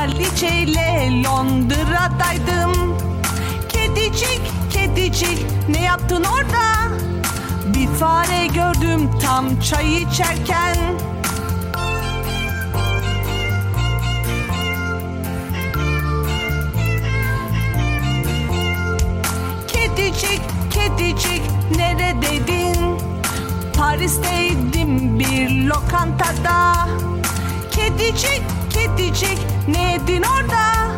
Kraliçeyle Londra'daydım. Kedicik, kedicik ne yaptın orada? Bir fare gördüm tam çay içerken. Kedicik, kedicik neredeydin? Paris'teydim bir lokantada. Kedicik, kedicik ne yedin orada?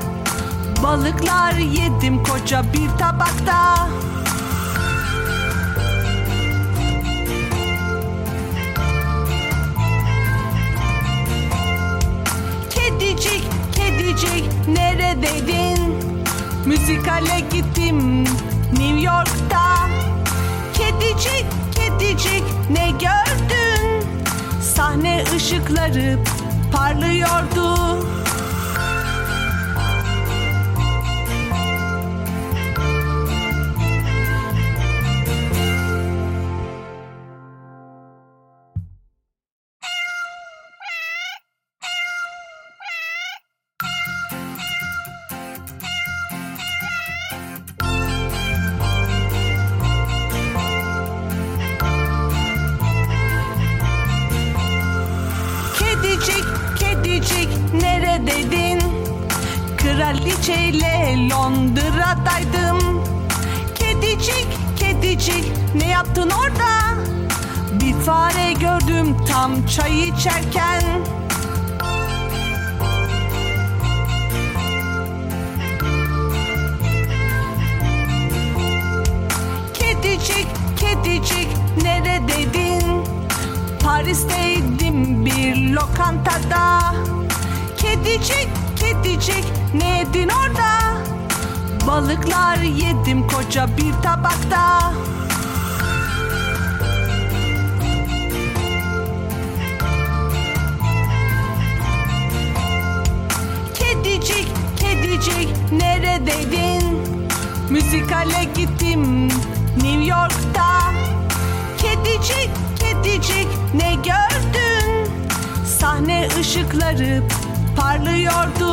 Balıklar yedim koca bir tabakta. Kedicik, kedicik neredeydin? Müzikale gittim New York'ta. Kedicik, kedicik ne gördün? Sahne ışıkları parlıyordu. Neredeydin? Kraliçeyle Londra'daydım. Kedicik, kedicik ne yaptın orada? Bir fare gördüm tam çay içerken. Kedicik, kedicik neredeydin? Paris'teydim bir lokantada. Kedicik, kedicik ne yedin orada? Balıklar yedim koca bir tabakta. Kedicik, kedicik neredeydin? Müzikale gittim New York'ta. Kedicik, kedicik ne gördün? Sahne ışıkları parlıyordu.